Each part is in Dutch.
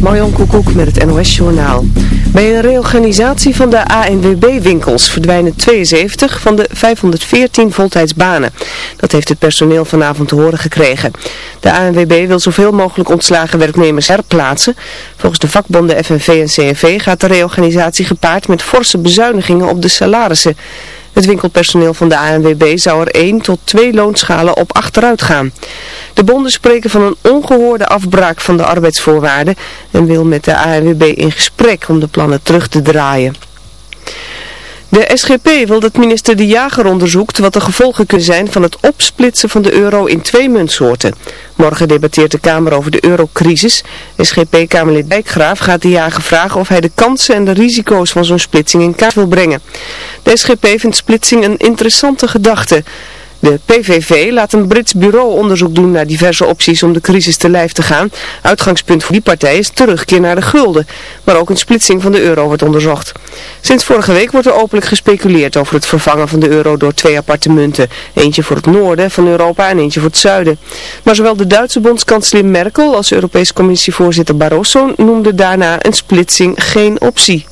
Marion Koekoek met het NOS Journaal. Bij een reorganisatie van de ANWB-winkels verdwijnen 72 van de 514 voltijdsbanen. Dat heeft het personeel vanavond te horen gekregen. De ANWB wil zoveel mogelijk ontslagen werknemers herplaatsen. Volgens de vakbonden FNV en CNV gaat de reorganisatie gepaard met forse bezuinigingen op de salarissen. Het winkelpersoneel van de ANWB zou er 1 tot 2 loonschalen op achteruit gaan. De bonden spreken van een ongehoorde afbraak van de arbeidsvoorwaarden en wil met de ANWB in gesprek om de plannen terug te draaien. De SGP wil dat minister De Jager onderzoekt wat de gevolgen kunnen zijn van het opsplitsen van de euro in twee muntsoorten. Morgen debatteert de Kamer over de eurocrisis. SGP-Kamerlid Dijkgraaf gaat De Jager vragen of hij de kansen en de risico's van zo'n splitsing in kaart wil brengen. De SGP vindt splitsing een interessante gedachte. De PVV laat een Brits bureau onderzoek doen naar diverse opties om de crisis te lijf te gaan. Uitgangspunt voor die partij is terugkeer naar de gulden. Maar ook een splitsing van de euro wordt onderzocht. Sinds vorige week wordt er openlijk gespeculeerd over het vervangen van de euro door twee aparte munten. Eentje voor het noorden van Europa en eentje voor het zuiden. Maar zowel de Duitse bondskanselier Merkel als Europese commissievoorzitter Barroso noemden daarna een splitsing geen optie.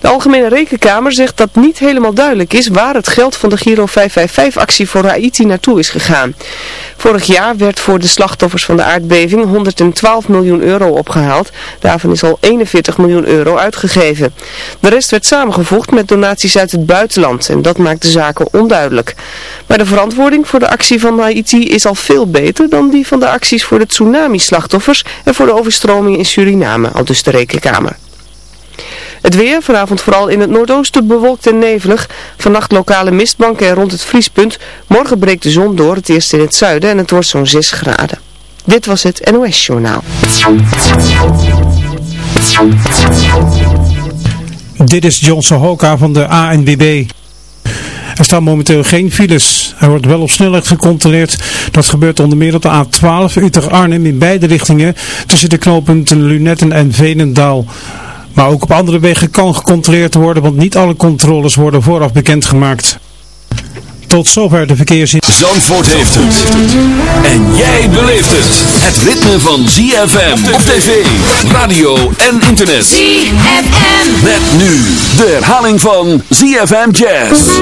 De Algemene Rekenkamer zegt dat niet helemaal duidelijk is waar het geld van de Giro 555-actie voor Haiti naartoe is gegaan. Vorig jaar werd voor de slachtoffers van de aardbeving 112 miljoen euro opgehaald. Daarvan is al 41 miljoen euro uitgegeven. De rest werd samengevoegd met donaties uit het buitenland en dat maakt de zaken onduidelijk. Maar de verantwoording voor de actie van Haiti is al veel beter dan die van de acties voor de tsunami-slachtoffers en voor de overstromingen in Suriname, al dus de Rekenkamer. Het weer, vanavond vooral in het noordoosten bewolkt en nevelig. Vannacht lokale mistbanken rond het vriespunt. Morgen breekt de zon door, het eerst in het zuiden en het wordt zo'n 6 graden. Dit was het NOS Journaal. Dit is John Sohoka van de ANWB. Er staan momenteel geen files. Er wordt wel op snelheid gecontroleerd. Dat gebeurt onder meer op de A12 Utrecht-Arnhem in beide richtingen tussen de knooppunten Lunetten en Venendaal. Maar ook op andere wegen kan gecontroleerd worden, want niet alle controles worden vooraf bekendgemaakt. Tot zover de verkeersin. Zandvoort heeft het. En jij beleeft het. Het ritme van ZFM op tv, radio en internet. ZFM. Met nu de herhaling van ZFM Jazz.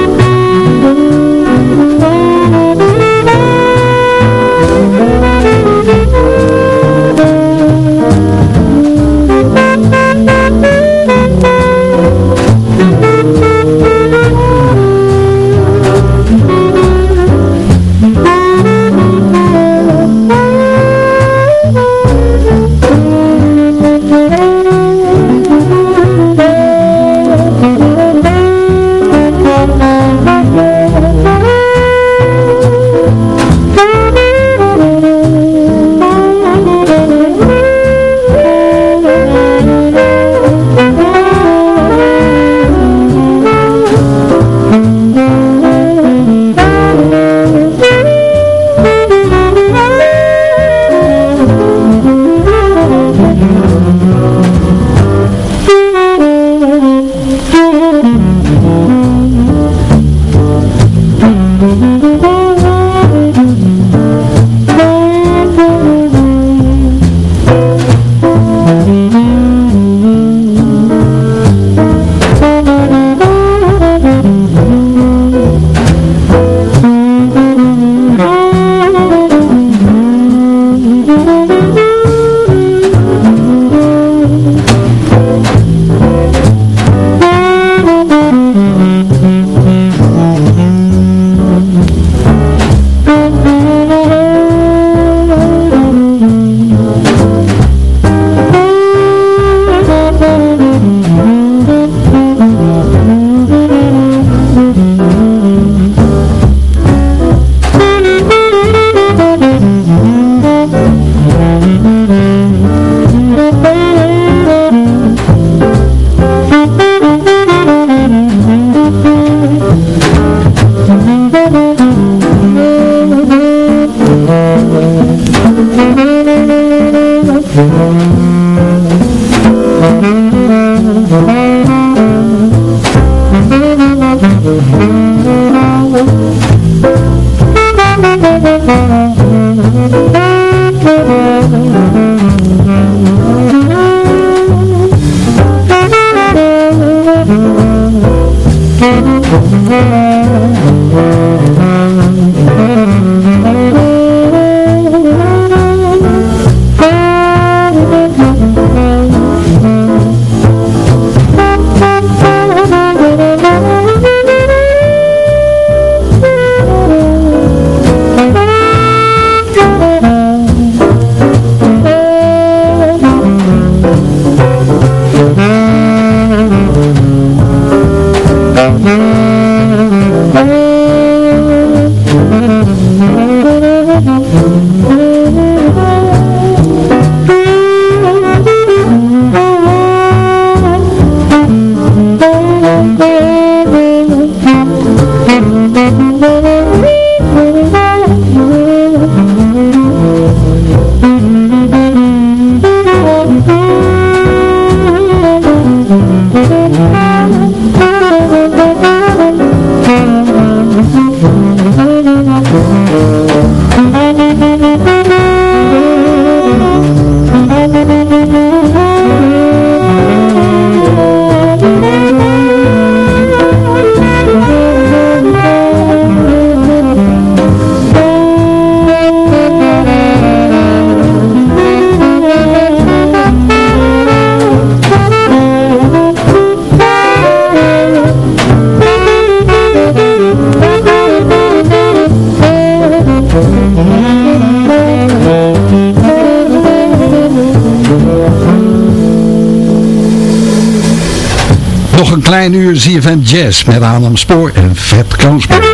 ZFM Jazz met Adam Spoor en Fred Kroonsberg.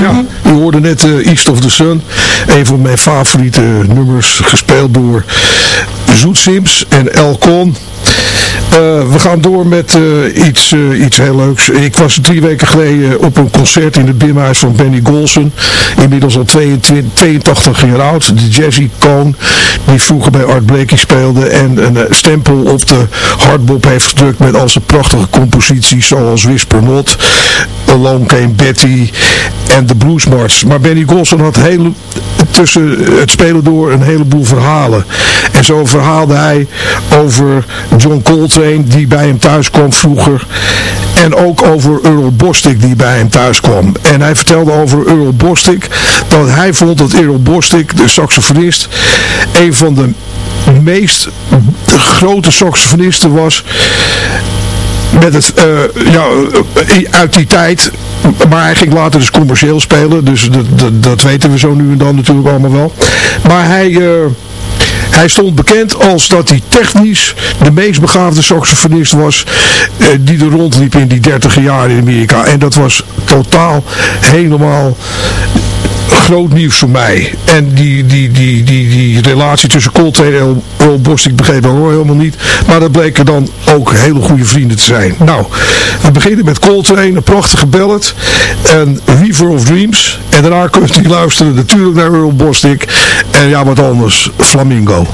Ja, u hoorde net uh, East of the Sun. Een van mijn favoriete nummers, gespeeld door Zoet Sims en El Con. Uh, we gaan door met uh, iets, uh, iets heel leuks. Ik was drie weken geleden op een concert in het binnenhuis van Benny Golson. Inmiddels al 22, 82 jaar oud. De jazz-icoon die vroeger bij Art Blakey speelde. En een stempel op de hardbop heeft gedrukt met al zijn prachtige composities zoals Whisper Not, Alone Came Betty en de Blues March. Maar Benny Golson had heel, tussen het spelen door een heleboel verhalen. En zo verhaalde hij over John Coltrane die bij hem thuis kwam vroeger. En ook over Earl Bostic die bij hem thuis kwam. En hij vertelde over Earl Bostic dat hij vond dat Earl Bostic, de saxofonist, een van de meest grote saxofonisten was met het, uh, ja, uit die tijd. Maar hij ging later dus commercieel spelen. Dus dat, dat, dat, weten we zo nu en dan natuurlijk allemaal wel. Maar hij... Uh, hij stond bekend als dat hij technisch de meest begaafde saxofonist was die er rondliep in die dertig jaar in Amerika. En dat was totaal helemaal groot nieuws voor mij. En die, die, die, die, die relatie tussen Coltrane en Earl Bostic begrepen begreep helemaal niet. Maar dat bleken dan ook hele goede vrienden te zijn. Nou, we beginnen met Coltrane, een prachtige ballad. En Weaver of Dreams. En daarna kunt u luisteren natuurlijk naar Earl Bostick. En ja, wat anders, Flamingo.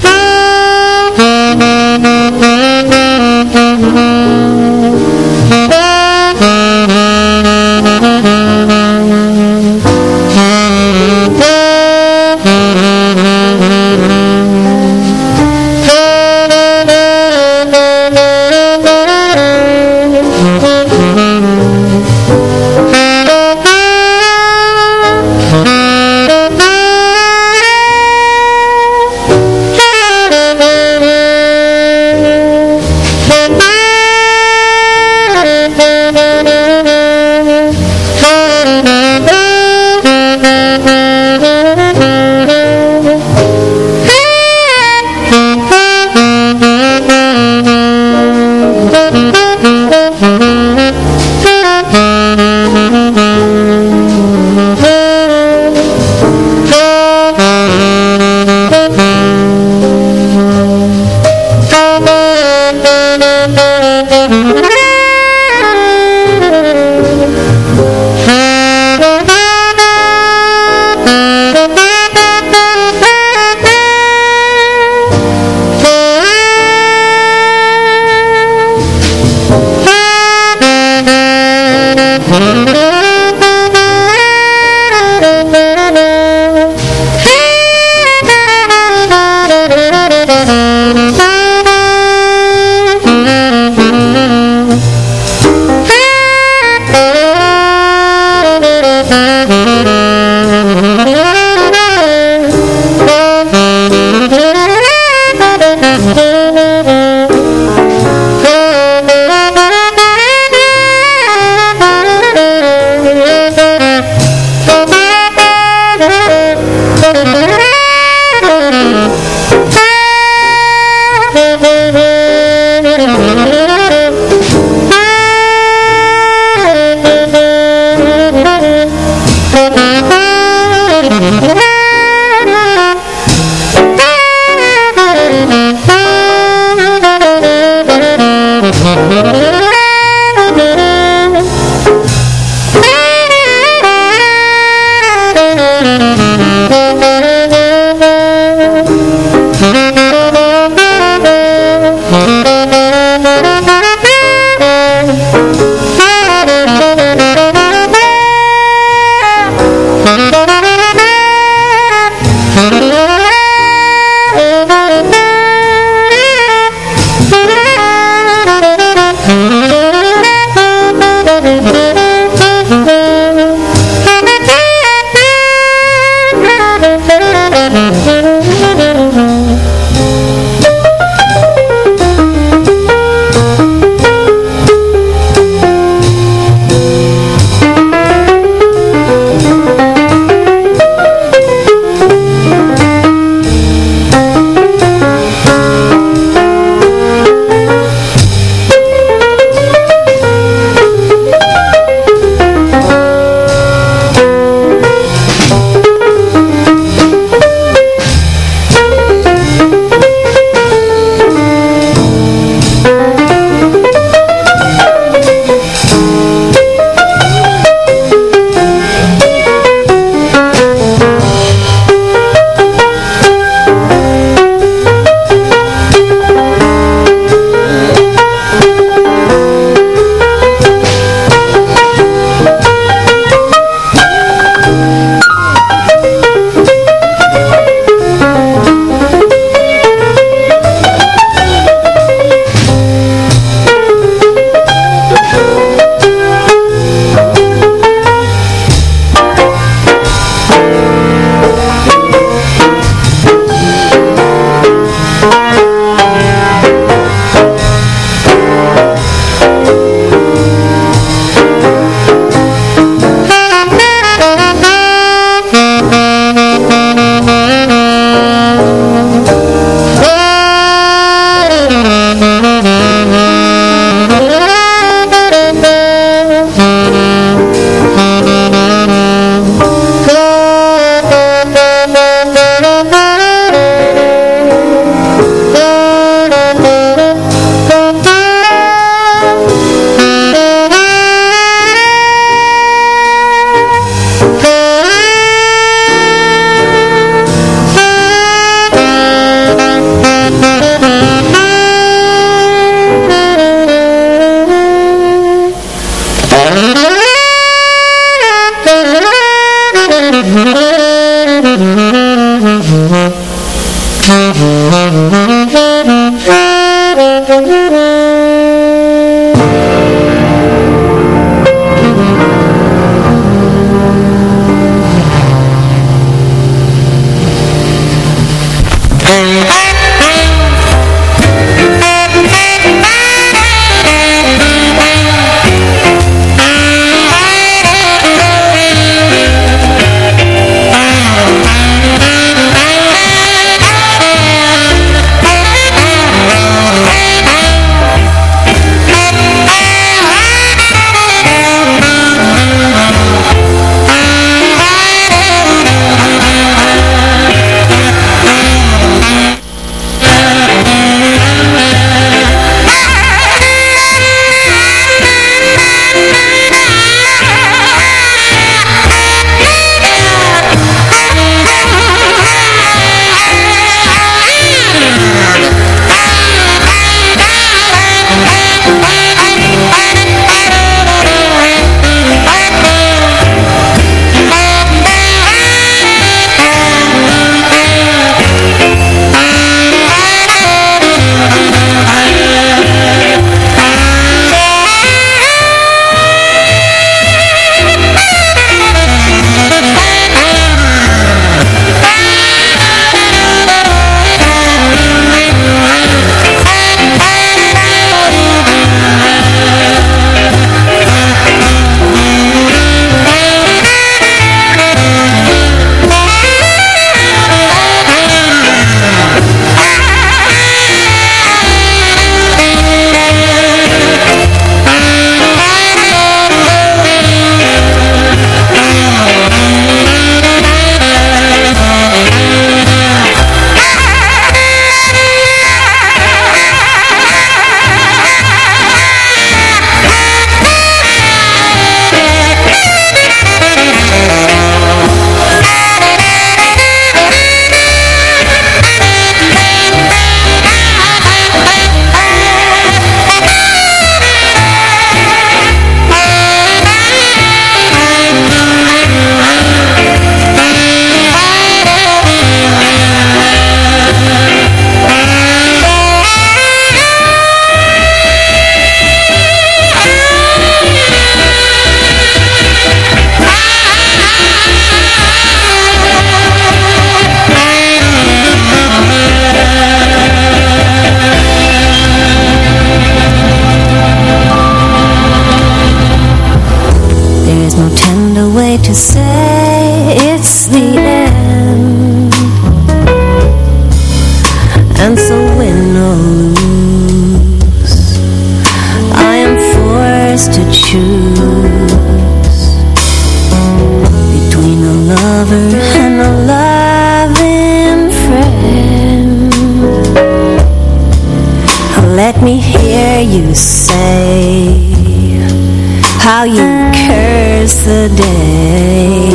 you say How you curse the day.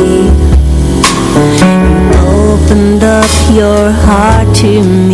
You Opened up your heart to me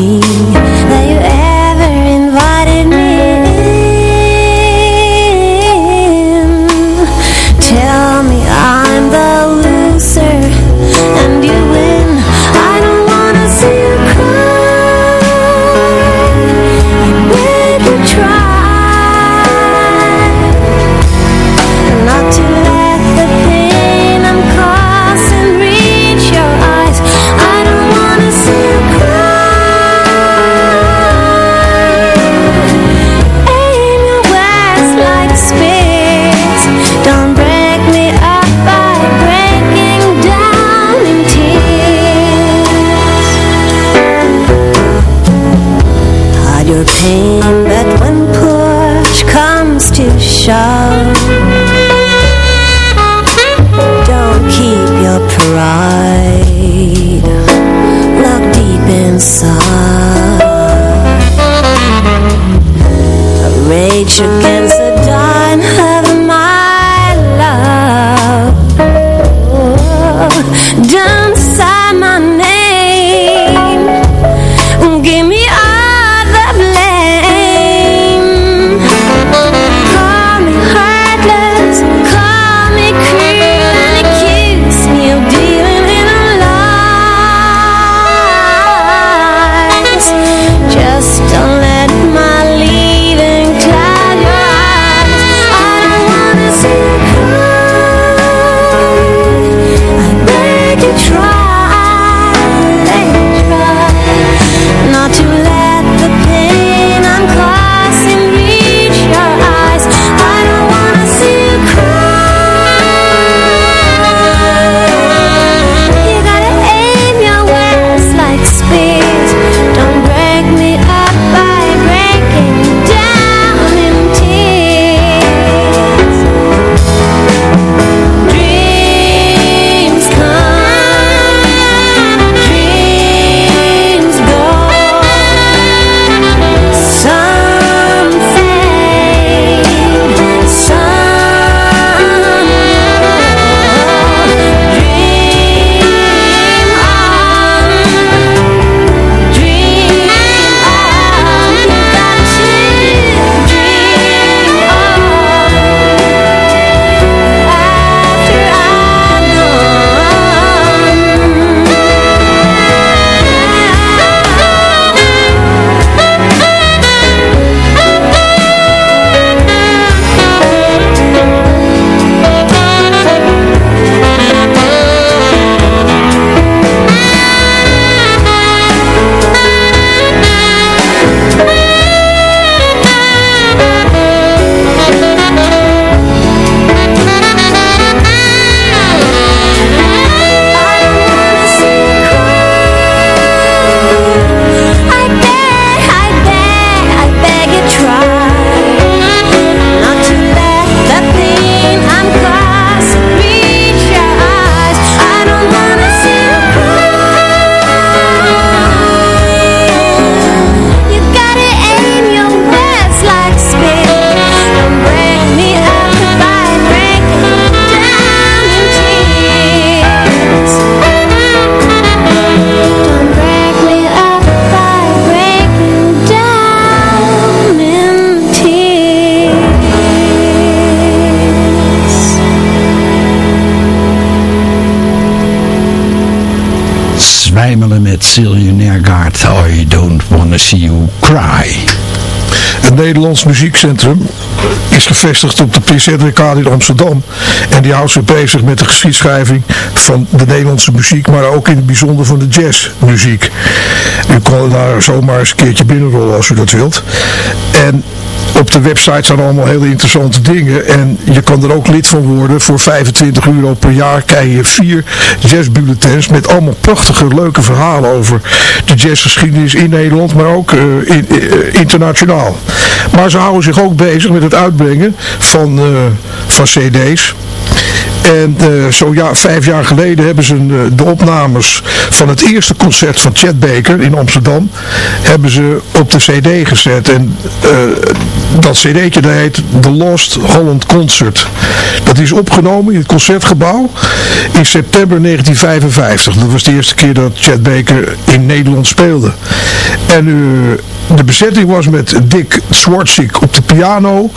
Sylvia Nergaard. I don't wanna see you cry. Het Nederlands Muziekcentrum is gevestigd op de PZWK in Amsterdam. En die houdt zich bezig met de geschiedschrijving van de Nederlandse muziek, maar ook in het bijzonder van de jazzmuziek. U kan daar zomaar eens een keertje binnenrollen als u dat wilt. En op de website staan allemaal hele interessante dingen. En je kan er ook lid van worden. Voor 25 euro per jaar krijg je vier jazzbulletins met allemaal prachtige, leuke verhalen over de jazzgeschiedenis in Nederland, maar ook eh, eh, internationaal. Maar ze houden zich ook bezig met het uitbrengen van, eh, van cd's. En eh, zo ja, vijf jaar geleden hebben ze eh, de opnames van het eerste concert van Chet Baker in Amsterdam hebben ze op de cd gezet. En eh, dat cd'tje dat heet The Lost Holland Concert. Dat is opgenomen in het Concertgebouw in september 1955. Dat was de eerste keer dat Chet Baker in Nederland speelde. En de bezetting was met Dick Swartzik op de piano.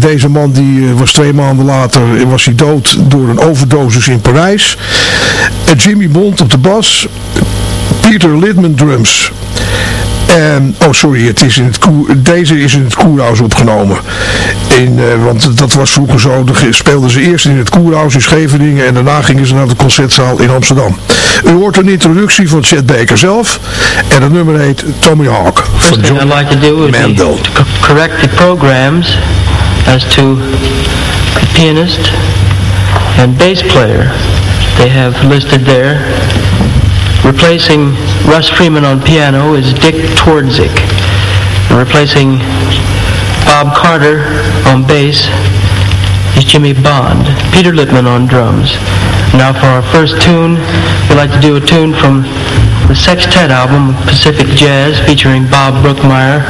Deze man die eh, was twee maanden later was hij dood door een overdosis in Parijs. En Jimmy Bond op de bas. Peter Lidman drums. En, oh sorry, het is in het koer, deze is in het Koerhuis opgenomen. In, eh, want dat was vroeger zo, speelden ze eerst in het Koerhuis in Scheveningen en daarna gingen ze naar de concertzaal in Amsterdam. U hoort een introductie van Chet Baker zelf en het nummer heet Tommy Hawk. Van John I'd like to do Mandel. to correct the programs as to the pianist and bass player. They have listed there. Replacing Russ Freeman on piano is Dick Twardzik. Replacing Bob Carter on bass is Jimmy Bond. Peter Littman on drums. Now for our first tune, we'd like to do a tune from the Sextet album, Pacific Jazz, featuring Bob Brookmeyer,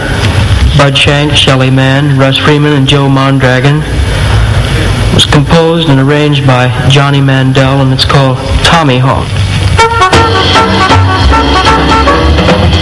Bud Shank, Shelley Mann, Russ Freeman, and Joe Mondragon. It was composed and arranged by Johnny Mandel, and it's called Tommy Hawk. Thank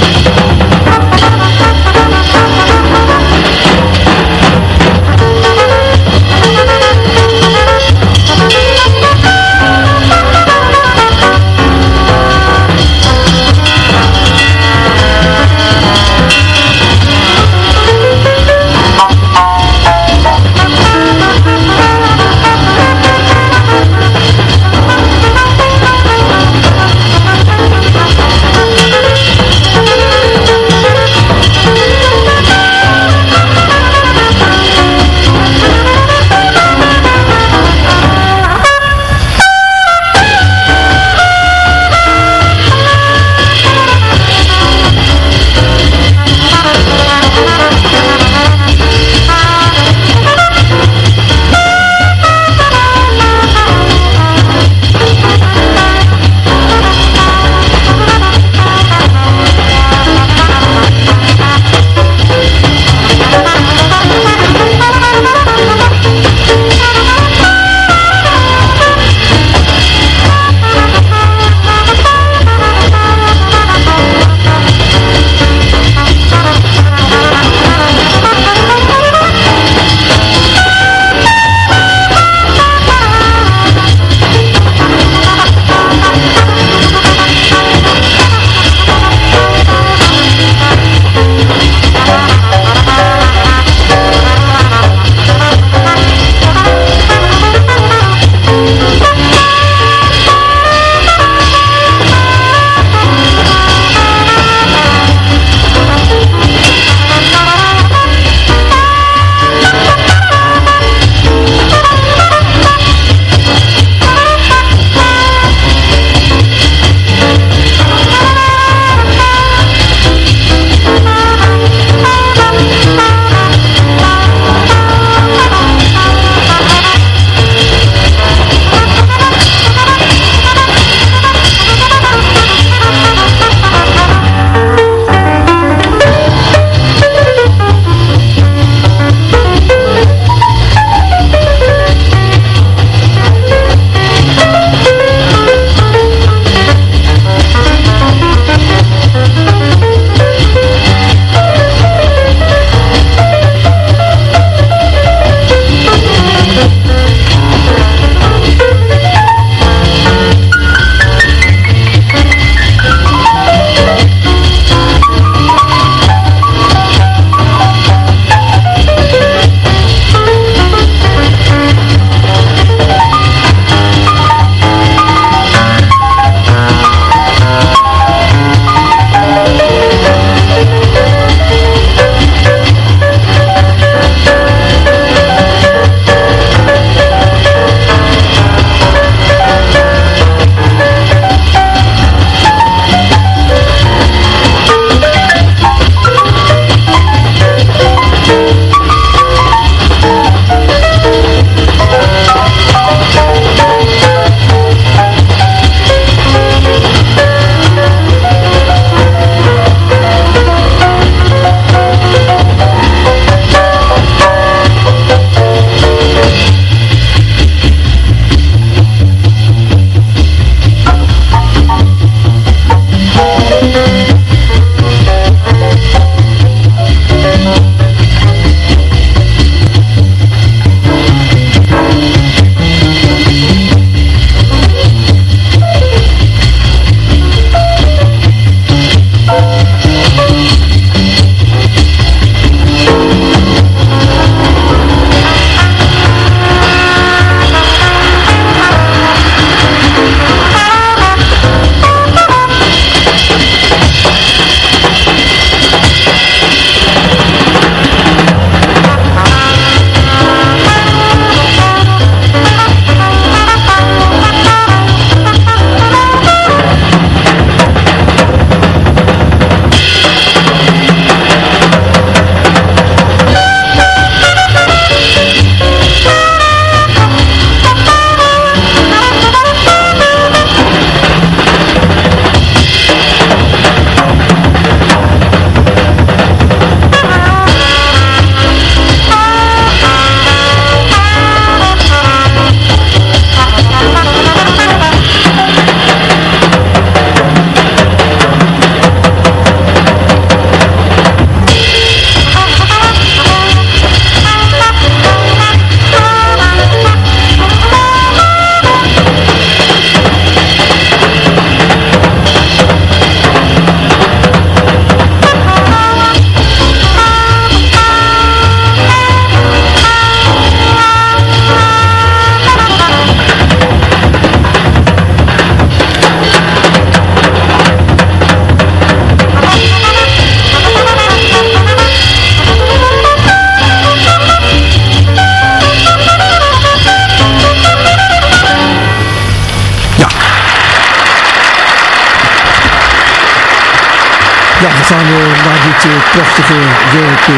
prachtige werk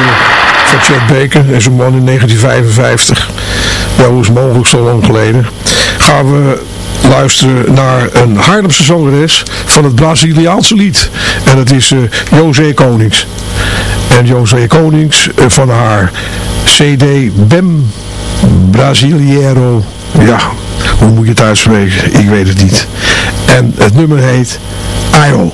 van Chet Baker en zijn man in 1955. Wel, hoe is mogelijk zo lang geleden. Gaan we luisteren naar een Haarlemse zangeres van het Braziliaanse lied. En dat is eh José Konings. En José Konings eh, van haar CD Bem Brasileiro. Ja, hoe moet je het uitspreken? Ik weet het niet. En het nummer heet Ayo.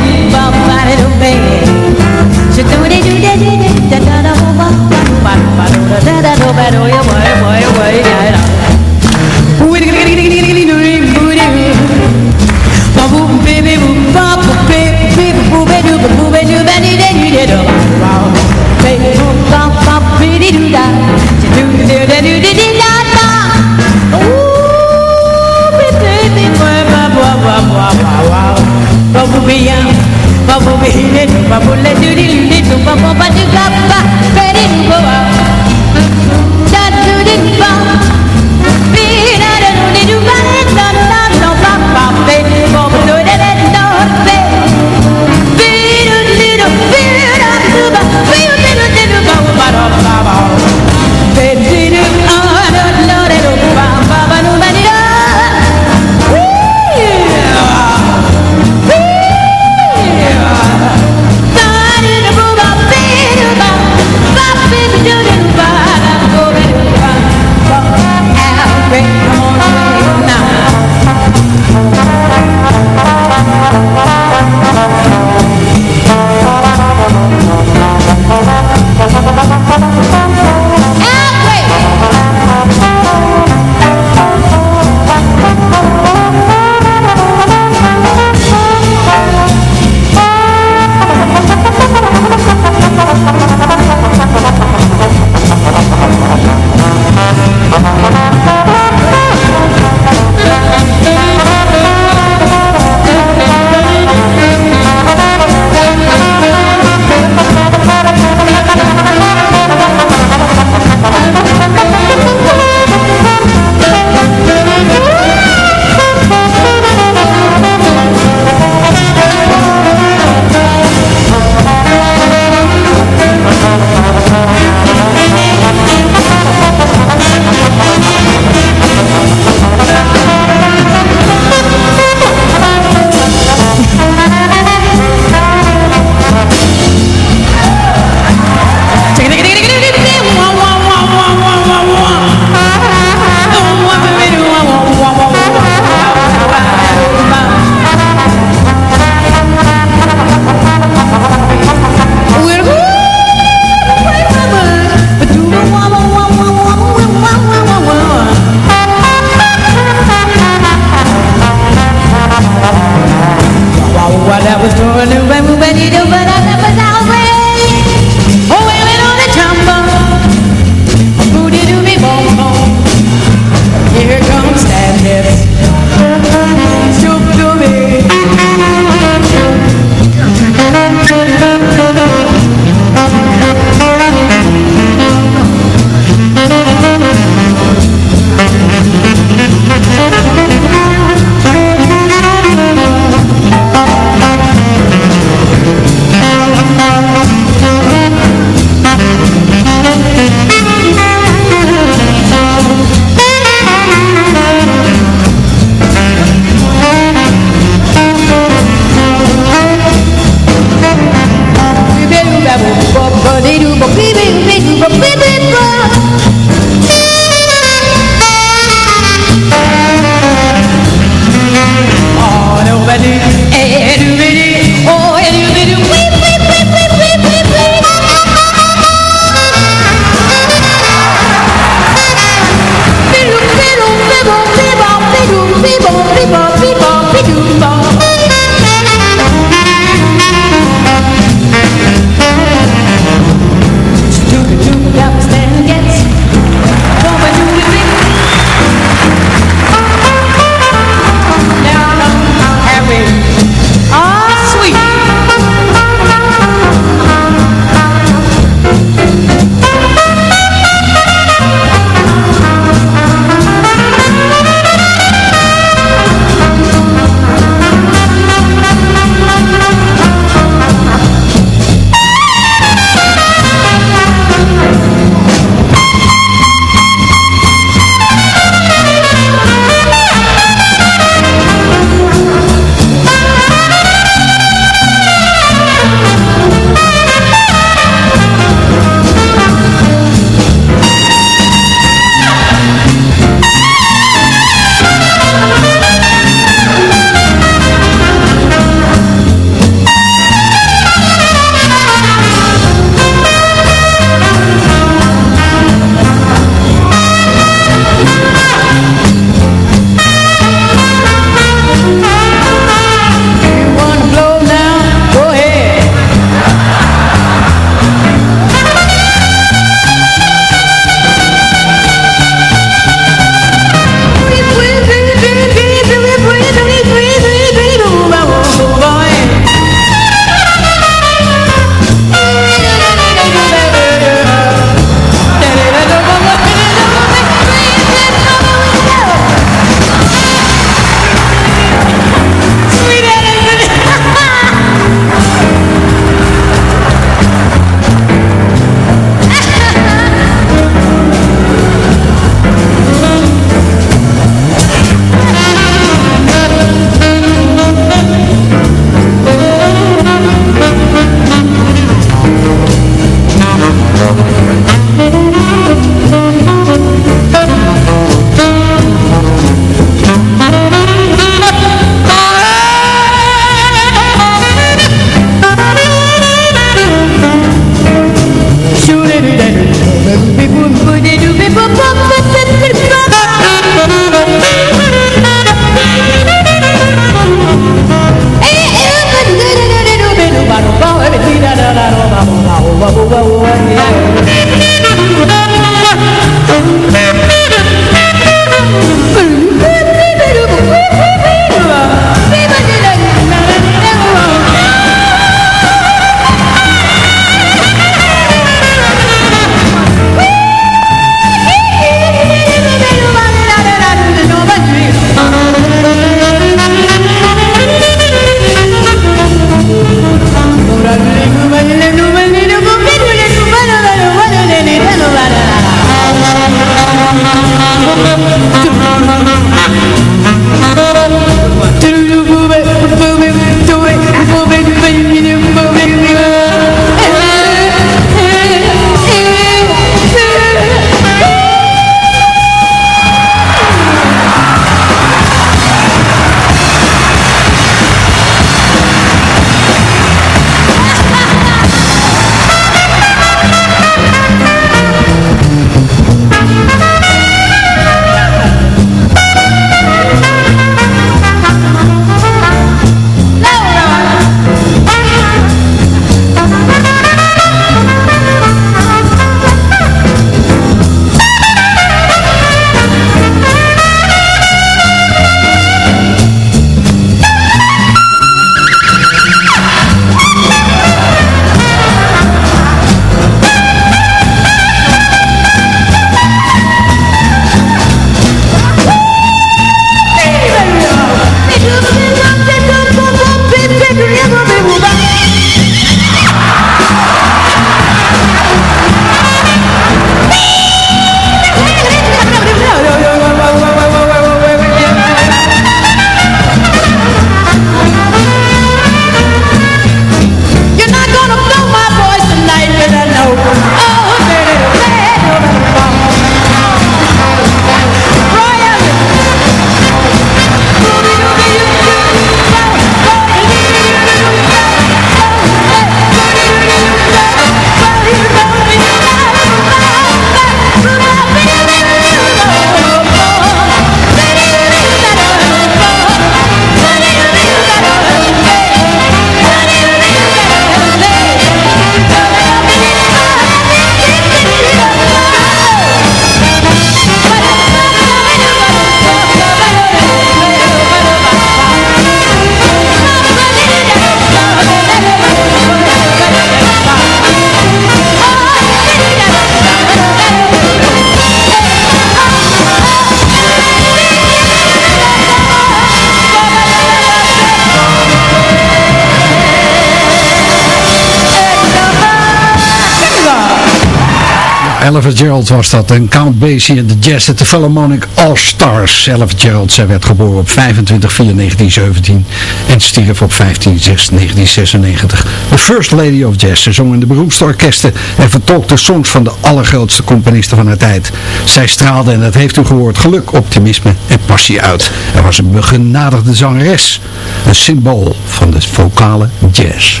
Ella Gerald was dat. En Count Basie en de Jazz at the Philharmonic All-Stars. Ella Gerald, zij werd geboren op 25 4 1917 en stierf op 15 6 1996. The First Lady of Jazz. Ze zong in de beroemdste orkesten en vertolkte songs van de allergrootste componisten van haar tijd. Zij straalde, en dat heeft u gehoord, geluk, optimisme en passie uit. Er was een begenadigde zangeres. Een symbool van de vocale jazz.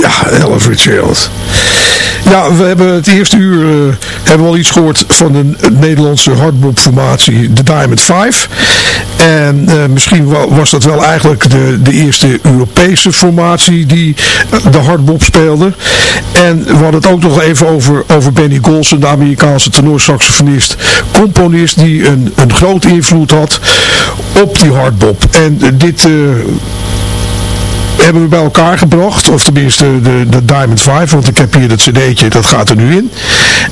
Ja, Ella Fitzgerald. Ja, we hebben het eerste uur eh, hebben we al iets gehoord van de Nederlandse hardbopformatie, de Diamond 5. En eh, misschien wa- was dat wel eigenlijk de, de eerste Europese formatie die eh, de hardbop speelde. En we hadden het ook nog even over, over Benny Golson, de Amerikaanse tenorsaxofonist, componist die een, een grote invloed had op die hardbop. En eh, dit... hebben we bij elkaar gebracht. Of tenminste de, de Diamond 5. Want ik heb hier het cd'tje, dat gaat er nu in.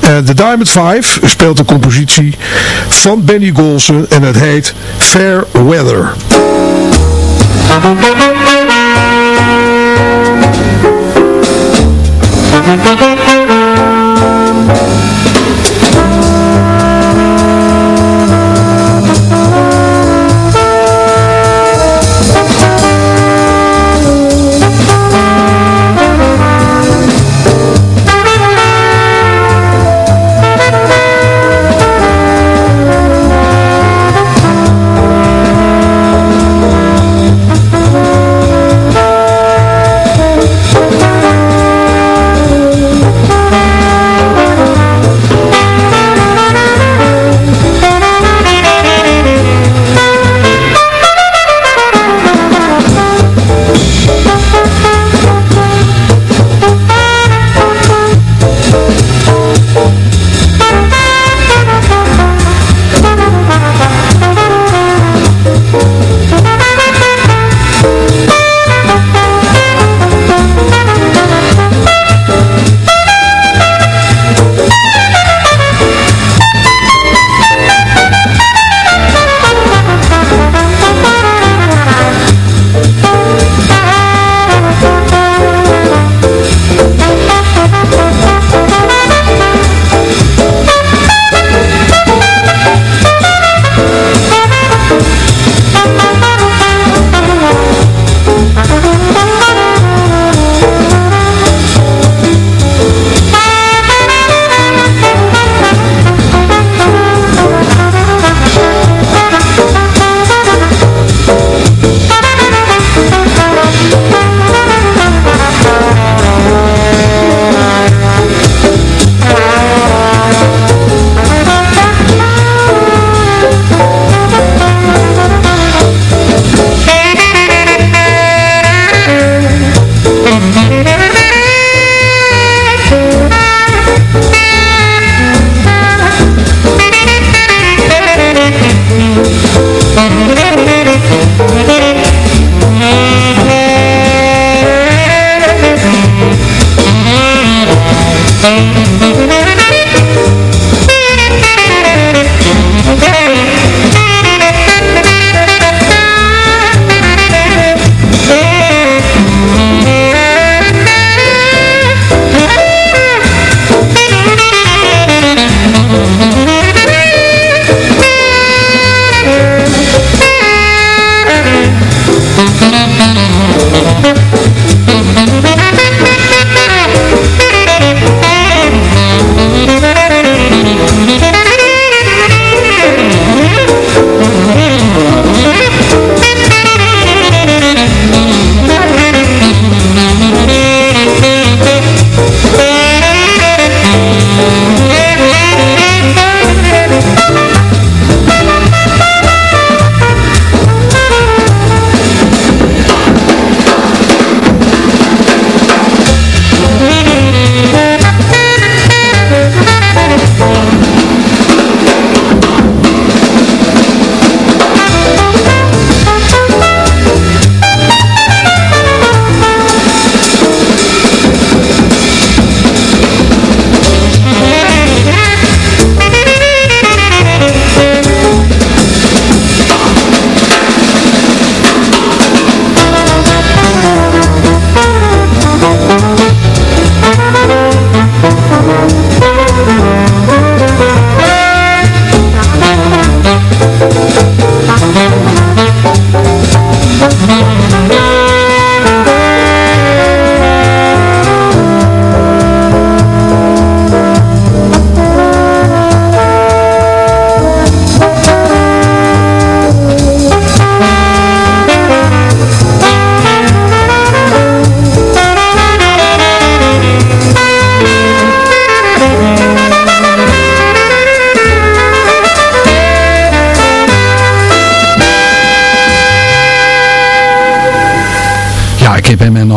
Eh, de Diamond 5 speelt een compositie van Benny Golson. En het heet Fair Weather.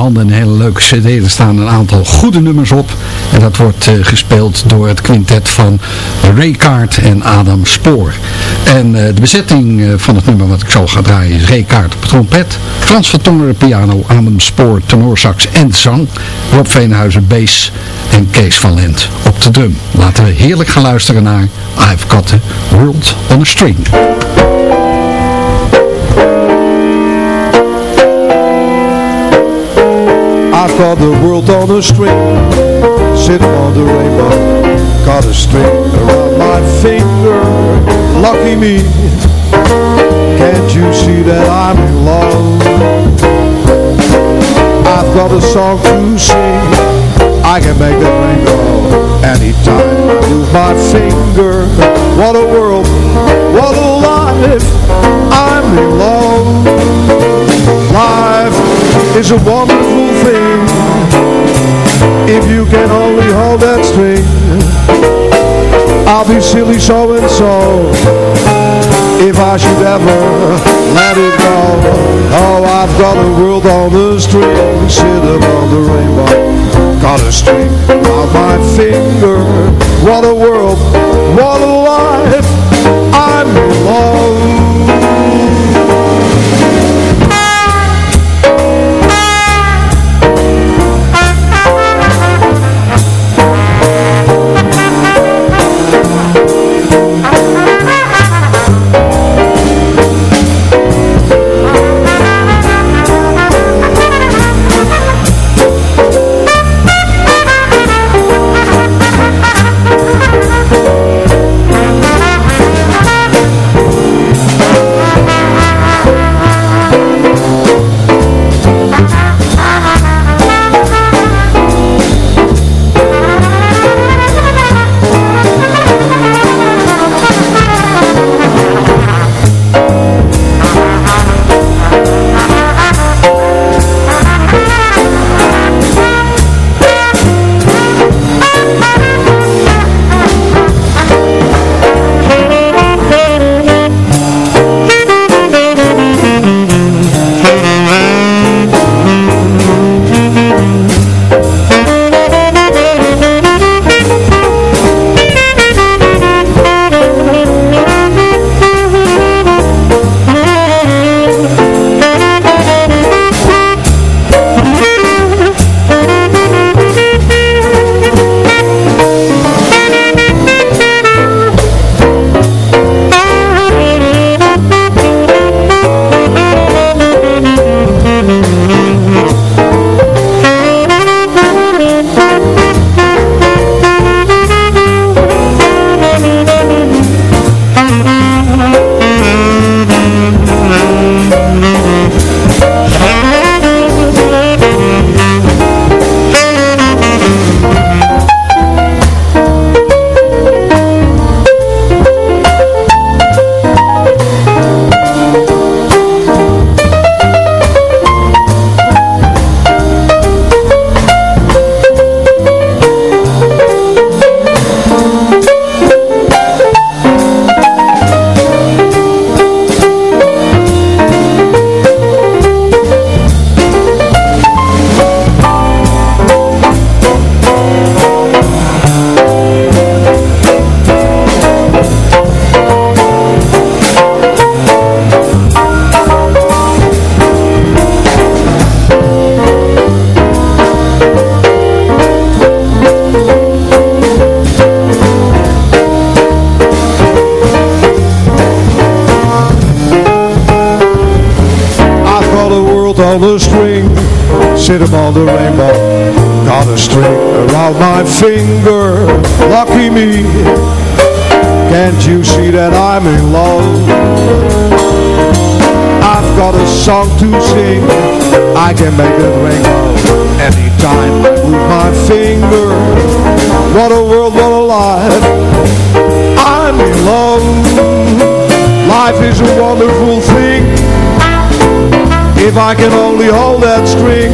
handen een hele leuke cd. Er staan een aantal goede nummers op. En dat wordt eh, gespeeld door het quintet van Ray Kaart en Adam Spoor. En eh, de bezetting eh, van het nummer wat ik zal gaan draaien is Ray Kaart op trompet. Frans van Tongeren piano, Adam Spoor tenorsax en zang. Rob Veenhuizen bass en Kees van Lent op de drum. Laten we heerlijk gaan luisteren naar I've Got World on a String. I've got the world on a string, sitting on the rainbow. Got a string around my finger, lucky me. Can't you see that I'm in love? I've got a song to sing, I can make that rain go anytime. I move my finger, what a world, what a life. I'm in love. Life is a wonderful thing If you can only hold that string I'll be silly so and so If I should ever let it go Oh, I've got a world on the string Sitting on the rainbow. Got a string on my finger. What a world, what a life. I'm in love a world on a string. Sit on the rainbow Got a string around my finger. Lucky me. Can't you see that I'm in love? I've got a song to sing. I can make it ring Anytime I move my finger. What a world, what a life. I'm in love. Life is a wonderful If I can only hold that string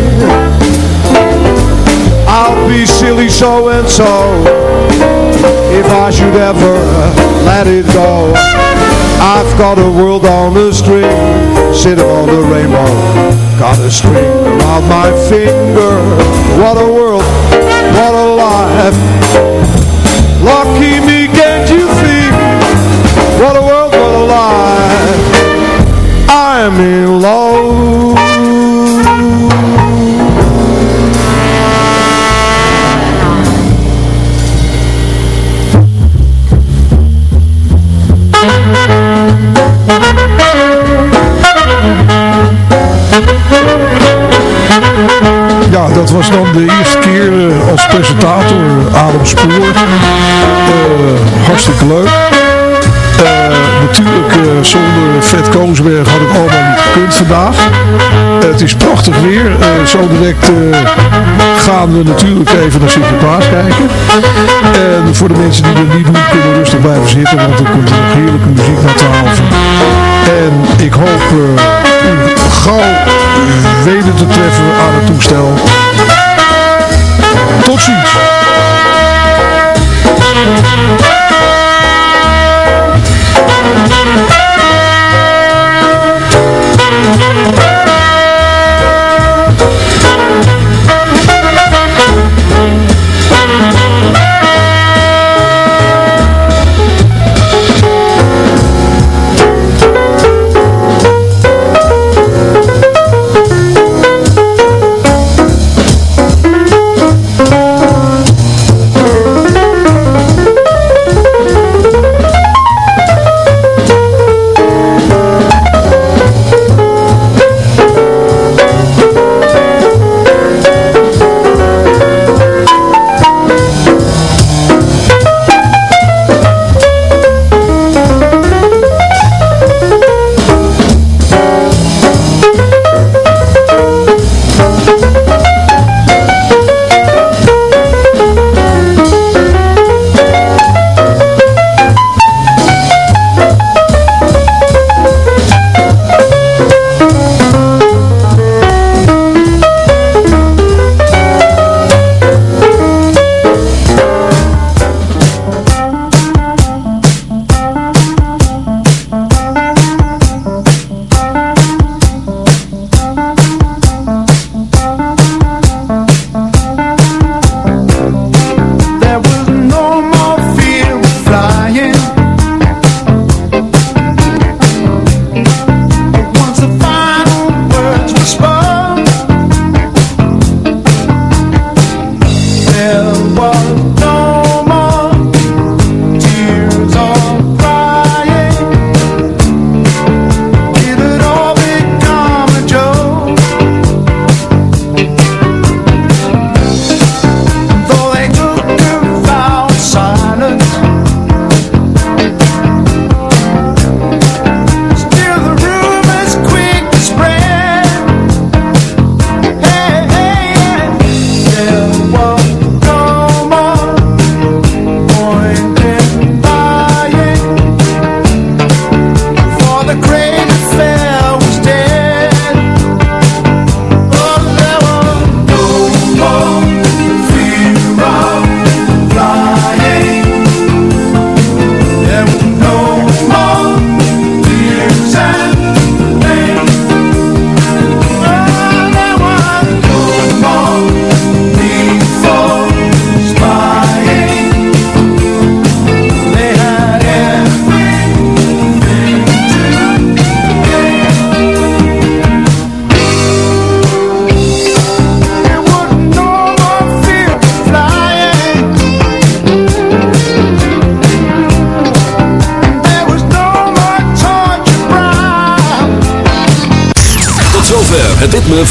I'll be silly so and so If I should ever let it go I've got a world on a string Sitting on the rainbow Got a string around my finger. What a world, dat was dan de eerste keer eh, als presentator Adam Spoor. Eh, hartstikke leuk. Natuurlijk eh, zonder Fred Koosberg had ik allemaal niet gekund vandaag. het is prachtig weer. Eh, zo direct eh, gaan we natuurlijk even naar Sinterklaas kijken. En voor de mensen die dat niet doen, kunnen rustig blijven zitten. Want er komt nog heerlijke muziek naar 12. En ik hoop u gauw weder te treffen aan het toestel. Tot ziens.